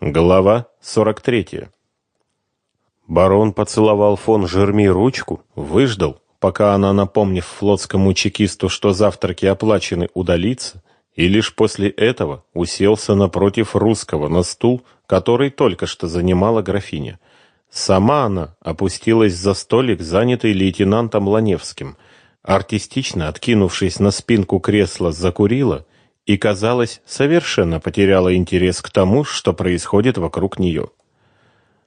Глава 43. Барон поцеловал фон Жерми ручку, выждал, пока она, напомнив флотскому чекисту, что завтраки оплачены, удалится, и лишь после этого уселся напротив русского на стул, который только что занимала графиня. Сама она опустилась за столик, занятый лейтенантом Ланевским, артистично откинувшись на спинку кресла, закурила и, казалось, совершенно потеряла интерес к тому, что происходит вокруг нее.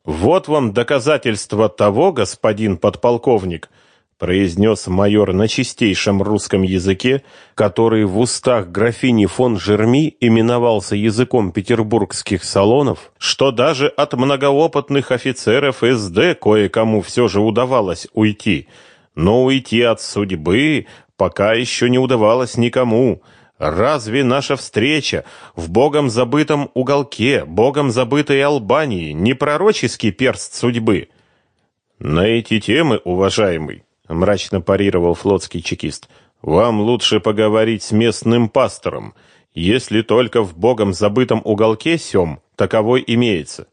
«Вот вам доказательство того, господин подполковник», произнес майор на чистейшем русском языке, который в устах графини фон Жерми именовался языком петербургских салонов, что даже от многоопытных офицеров СД кое-кому все же удавалось уйти, но уйти от судьбы пока еще не удавалось никому – Разве наша встреча в богом забытом уголке, богом забытой Албании не пророческий перст судьбы? На эти темы, уважаемый, мрачно парировал флотский чекист. Вам лучше поговорить с местным пастором, если только в богом забытом уголке сём таковой имеется.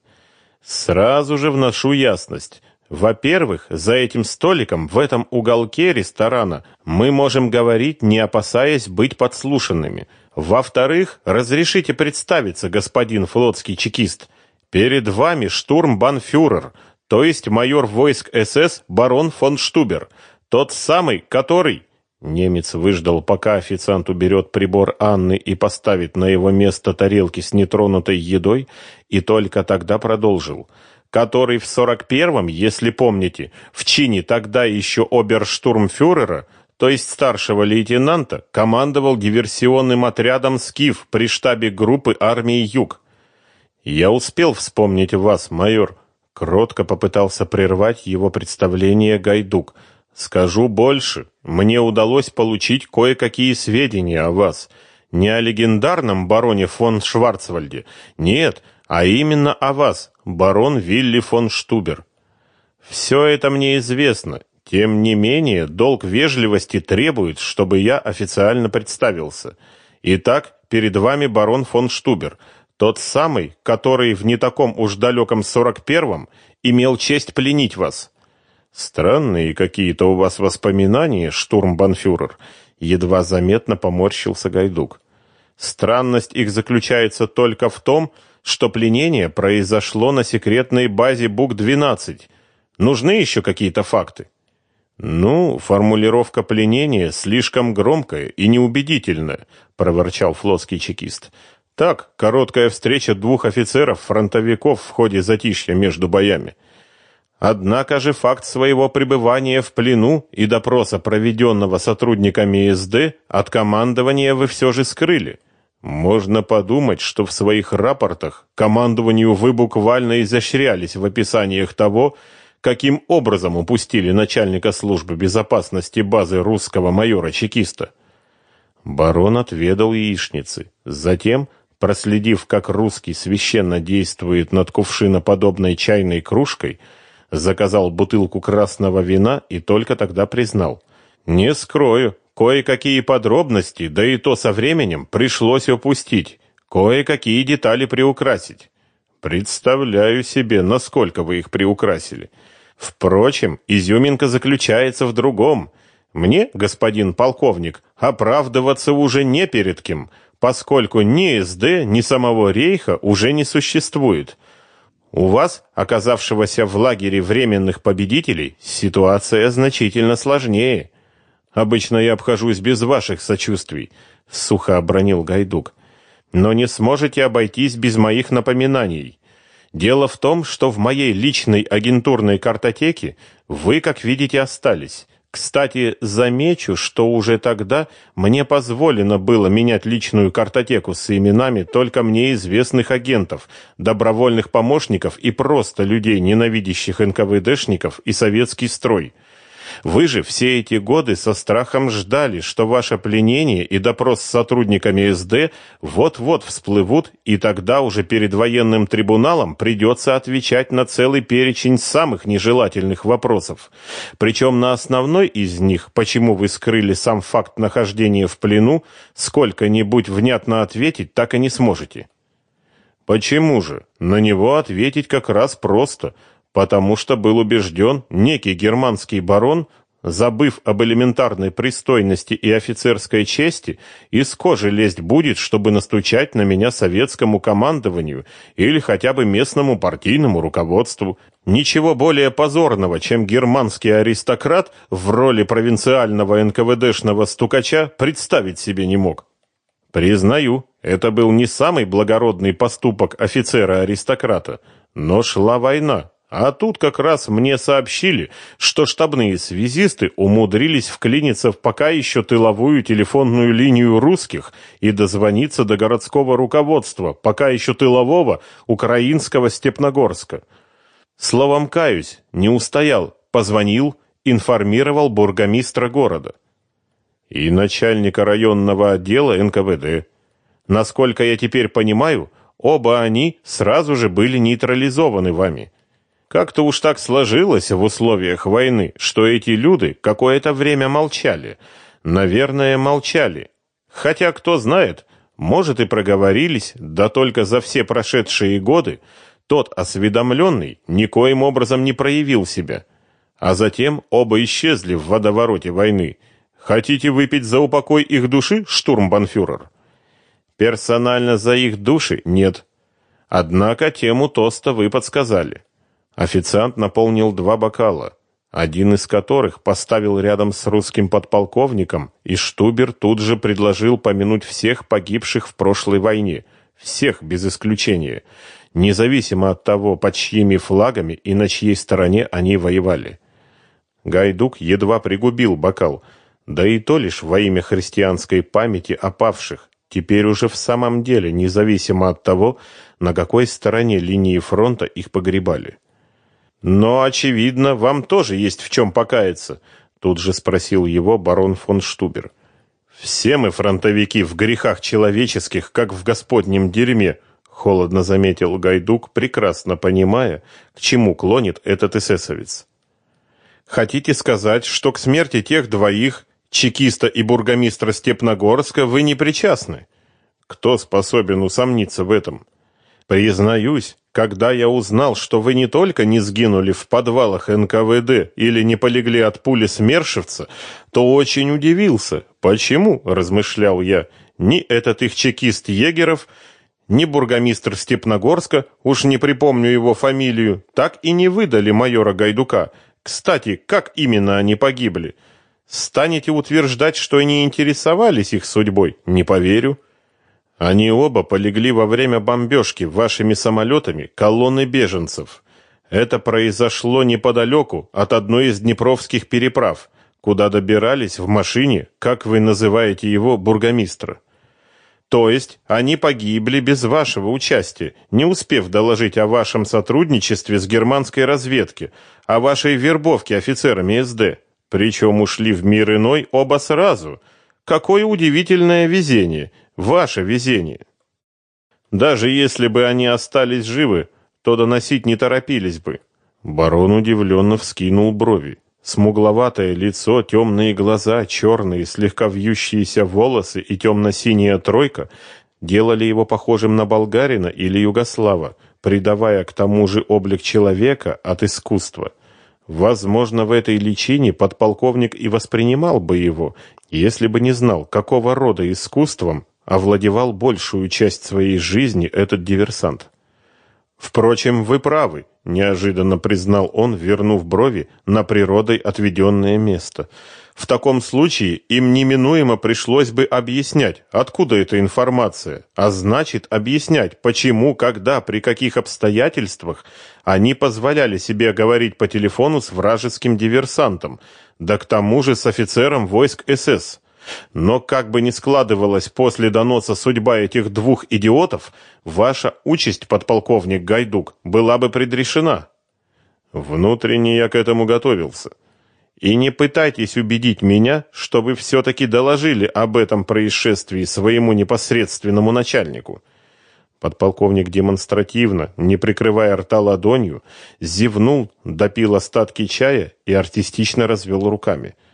Сразу же вношу ясность. Во-первых, за этим столиком в этом уголке ресторана мы можем говорить, не опасаясь быть подслушанными. Во-вторых, разрешите представиться, господин флотский чекист. Перед вами штурмбанфюрер, то есть майор войск СС барон фон Штубер, тот самый, который Немец выждал, пока официант уберет прибор Анны и поставит на его место тарелки с нетронутой едой, и только тогда продолжил который в 41-м, если помните, в чине тогда еще оберштурмфюрера, то есть старшего лейтенанта, командовал диверсионным отрядом «Скиф» при штабе группы армии «Юг». «Я успел вспомнить вас, майор», — кротко попытался прервать его представление Гайдук. «Скажу больше. Мне удалось получить кое-какие сведения о вас. Не о легендарном бароне фон Шварцвальде. Нет, а именно о вас, барон Вилли фон Штубер. Все это мне известно. Тем не менее, долг вежливости требует, чтобы я официально представился. Итак, перед вами барон фон Штубер, тот самый, который в не таком уж далеком сорок первом имел честь пленить вас. Странные какие-то у вас воспоминания, штурмбанфюрер, едва заметно поморщился Гайдук. Странность их заключается только в том, что пленение произошло на секретной базе БУК-12. Нужны еще какие-то факты? Ну, формулировка пленения слишком громкая и неубедительная, проворчал флотский чекист. Так, короткая встреча двух офицеров-фронтовиков в ходе затишья между боями. Однако же факт своего пребывания в плену и допроса, проведенного сотрудниками СД, от командования вы все же скрыли. Можно подумать, что в своих рапортах командованию вы буквально изощрялись в описаниях того, каким образом упустили начальника службы безопасности базы русского майора-чекиста. Барон отведал яичницы. Затем, проследив, как русский священно действует над кувшиноподобной чайной кружкой, заказал бутылку красного вина и только тогда признал. «Не скрою, Кое-какие подробности, да и то со временем, пришлось упустить, кое-какие детали приукрасить. Представляю себе, насколько вы их приукрасили. Впрочем, изюминка заключается в другом. Мне, господин полковник, оправдываться уже не перед кем, поскольку ни СД, ни самого Рейха уже не существует. У вас, оказавшегося в лагере временных победителей, ситуация значительно сложнее. Обычно я обхожусь без ваших сочувствий, сухо обронил Гайдук. Но не сможете обойтись без моих напоминаний. Дело в том, что в моей личной агентурной картотеке вы, как видите, остались. Кстати, замечу, что уже тогда мне позволено было менять личную картотеку с именами только мне известных агентов, добровольных помощников и просто людей, ненавидящих НКВДшников и советский строй. Вы же все эти годы со страхом ждали, что ваше пленение и допрос с сотрудниками СД вот-вот всплывут, и тогда уже перед военным трибуналом придется отвечать на целый перечень самых нежелательных вопросов. Причем на основной из них, почему вы скрыли сам факт нахождения в плену, сколько-нибудь внятно ответить так и не сможете. Почему же? На него ответить как раз просто, потому что был убежден некий германский барон, забыв об элементарной пристойности и офицерской чести, из кожи лезть будет, чтобы настучать на меня советскому командованию или хотя бы местному партийному руководству. Ничего более позорного, чем германский аристократ в роли провинциального НКВДшного стукача представить себе не мог. Признаю, это был не самый благородный поступок офицера-аристократа, но шла война, а тут как раз мне сообщили, что штабные связисты умудрились вклиниться в пока еще тыловую телефонную линию русских и дозвониться до городского руководства, пока еще тылового, украинского Степногорска. Словом, каюсь, не устоял, позвонил, информировал бургомистра города. И начальника районного отдела НКВД. Насколько я теперь понимаю, оба они сразу же были нейтрализованы вами. Как-то уж так сложилось в условиях войны, что эти люди какое-то время молчали. Наверное, молчали. Хотя, кто знает, может и проговорились, да только за все прошедшие годы тот осведомленный никоим образом не проявил себя. А затем оба исчезли в водовороте войны. Хотите выпить за упокой их души, штурмбанфюрер? Персонально за их души нет. Однако тему тоста вы подсказали. Официант наполнил два бокала, один из которых поставил рядом с русским подполковником, и Штубер тут же предложил помянуть всех погибших в прошлой войне, всех без исключения, независимо от того, под чьими флагами и на чьей стороне они воевали. Гайдук едва пригубил бокал, да и то лишь во имя христианской памяти о павших, теперь уже в самом деле независимо от того, на какой стороне линии фронта их погребали. Но, очевидно, вам тоже есть в чем покаяться, тут же спросил его барон фон Штубер. Все мы фронтовики в грехах человеческих, как в господнем дерьме, холодно заметил Гайдук, прекрасно понимая, к чему клонит этот эсэсовец. Хотите сказать, что к смерти тех двоих, чекиста и бургомистра Степногорска, вы не причастны? Кто способен усомниться в этом? Признаюсь, когда я узнал, что вы не только не сгинули в подвалах НКВД или не полегли от пули смершевца, то очень удивился. Почему, размышлял я, ни этот их чекист Егеров, ни бургомистр Степногорска, уж не припомню его фамилию, так и не выдали майора Гайдука. Кстати, как именно они погибли? Станете утверждать, что не интересовались их судьбой? Не поверю. Они оба полегли во время бомбежки вашими самолетами колонны беженцев. Это произошло неподалеку от одной из днепровских переправ, куда добирались в машине, как вы называете его, бургомистра. То есть они погибли без вашего участия, не успев доложить о вашем сотрудничестве с германской разведки, о вашей вербовке офицерами СД. Причем ушли в мир иной оба сразу. Какое удивительное везение! Ваше везение. Даже если бы они остались живы, то доносить не торопились бы. Барон удивленно вскинул брови. Смугловатое лицо, темные глаза, черные, слегка вьющиеся волосы и темно-синяя тройка делали его похожим на болгарина или югослава, придавая к тому же облик человека от искусства. Возможно, в этой личине подполковник и воспринимал бы его, если бы не знал, какого рода искусством овладевал большую часть своей жизни этот диверсант. Впрочем, вы правы, неожиданно признал он, вернув брови на природой отведенное место. В таком случае им неминуемо пришлось бы объяснять, откуда эта информация, а значит, объяснять, почему, когда, при каких обстоятельствах они позволяли себе говорить по телефону с вражеским диверсантом, да к тому же с офицером войск СС. Но как бы ни складывалась после доноса судьба этих двух идиотов, ваша участь, подполковник Гайдук, была бы предрешена. Внутренне я к этому готовился. И не пытайтесь убедить меня, что вы все-таки доложили об этом происшествии своему непосредственному начальнику. Подполковник демонстративно, не прикрывая рта ладонью, зевнул, допил остатки чая и артистично развел руками. —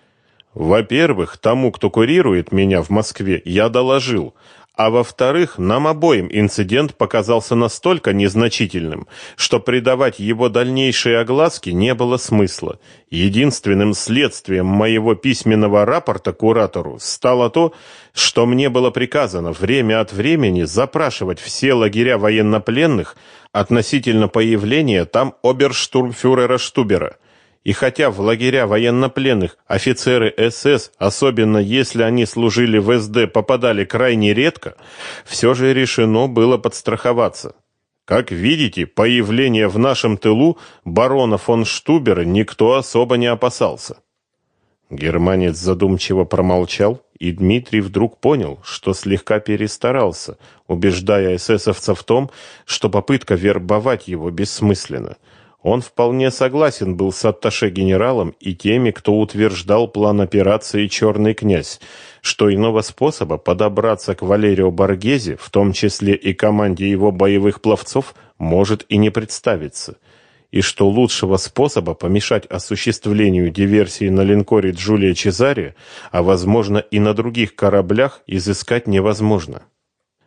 во-первых, тому, кто курирует меня в Москве, я доложил, А во-вторых, нам обоим инцидент показался настолько незначительным, что придавать его дальнейшей огласке не было смысла. Единственным следствием моего письменного рапорта куратору стало то, что мне было приказано время от времени запрашивать все лагеря военнопленных относительно появления там оберштурмфюрера Штубера. И хотя в лагеря военнопленных офицеры СС, особенно если они служили в СД, попадали крайне редко, все же решено было подстраховаться. Как видите, появление в нашем тылу барона фон Штубера никто особо не опасался. Германец задумчиво промолчал, и Дмитрий вдруг понял, что слегка перестарался, убеждая эсэсовца в том, что попытка вербовать его бессмысленна. Он вполне согласен был с атташе-генералом и теми, кто утверждал план операции «Черный князь», что иного способа подобраться к Валерио Боргезе, в том числе и команде его боевых пловцов, может и не представиться, и что лучшего способа помешать осуществлению диверсии на линкоре Джулия Чезаре, а возможно и на других кораблях, изыскать невозможно.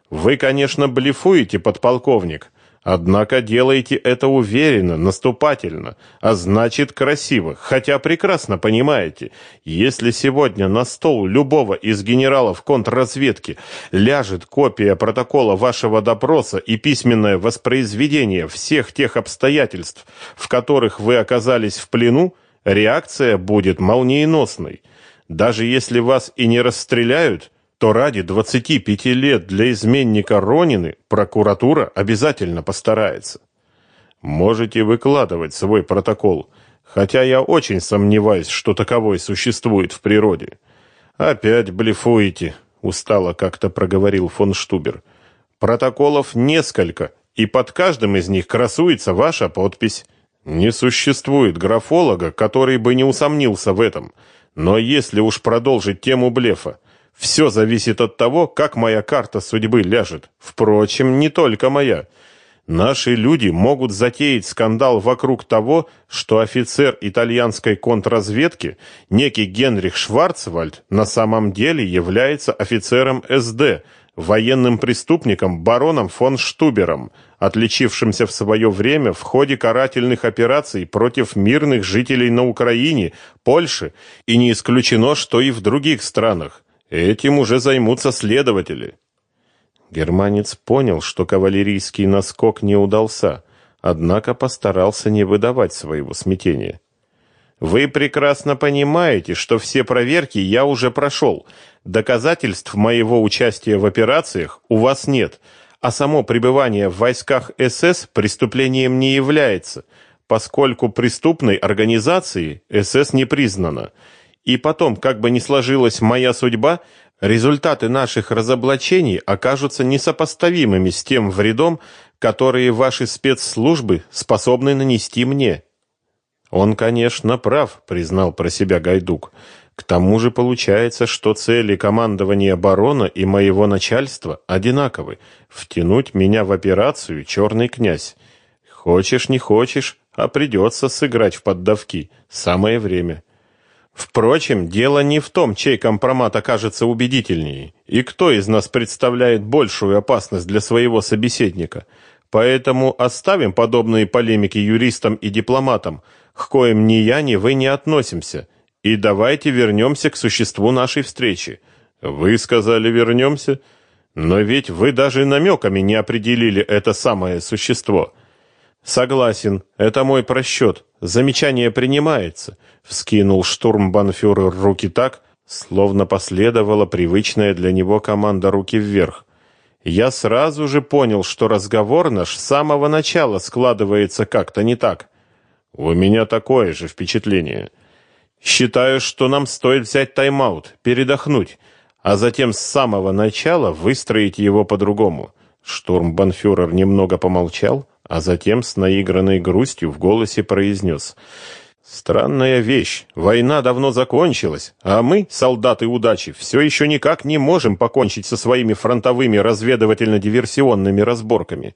Вы, конечно, блефуете, подполковник, Однако делайте это уверенно, наступательно, а значит красиво, хотя прекрасно понимаете, если сегодня на стол любого из генералов контрразведки ляжет копия протокола вашего допроса и письменное воспроизведение всех тех обстоятельств, в которых вы оказались в плену, реакция будет молниеносной. Даже если вас и не расстреляют, то ради 25 лет для изменника Ронины прокуратура обязательно постарается. Можете выкладывать свой протокол, хотя я очень сомневаюсь, что таковой существует в природе. Опять блефуете, устало как-то проговорил фон Штубер. Протоколов несколько, и под каждым из них красуется ваша подпись. Не существует графолога, который бы не усомнился в этом. Но если уж продолжить тему блефа, все зависит от того, как моя карта судьбы ляжет. Впрочем, не только моя. Наши люди могут затеять скандал вокруг того, что офицер итальянской контрразведки, некий Генрих Шварцвальд, на самом деле является офицером СД, военным преступником бароном фон Штубером, отличившимся в свое время в ходе карательных операций против мирных жителей на Украине, Польше и не исключено, что и в других странах. Этим уже займутся следователи. Германец понял, что кавалерийский наскок не удался, однако постарался не выдавать своего смятения. Вы прекрасно понимаете, что все проверки я уже прошел. Доказательств моего участия в операциях у вас нет, а само пребывание в войсках СС преступлением не является, поскольку преступной организацией СС не признана. И потом, как бы ни сложилась моя судьба, результаты наших разоблачений окажутся несопоставимыми с тем вредом, который ваши спецслужбы способны нанести мне. Он, конечно, прав, признал про себя Гайдук. К тому же получается, что цели командования барона и моего начальства одинаковы втянуть меня в операцию Черный князь. Хочешь, не хочешь, а придется сыграть в поддавки. Самое время. Впрочем, дело не в том, чей компромат окажется убедительнее, и кто из нас представляет большую опасность для своего собеседника. Поэтому оставим подобные полемики юристам и дипломатам, к коим ни я, ни вы не относимся, и давайте вернемся к существу нашей встречи. Вы сказали вернемся, но ведь вы даже намеками не определили это самое существо. Согласен, это мой просчет. Замечание принимается, вскинул штурмбанфюрер руки так, словно последовала привычная для него команда руки вверх. Я сразу же понял, что разговор наш с самого начала складывается как-то не так. У меня такое же впечатление. Считаю, что нам стоит взять тайм-аут, передохнуть, а затем с самого начала выстроить его по-другому. Штурмбанфюрер немного помолчал, а затем с наигранной грустью в голосе произнес «Странная вещь. Война давно закончилась, а мы, солдаты удачи, все еще никак не можем покончить со своими фронтовыми разведывательно-диверсионными разборками».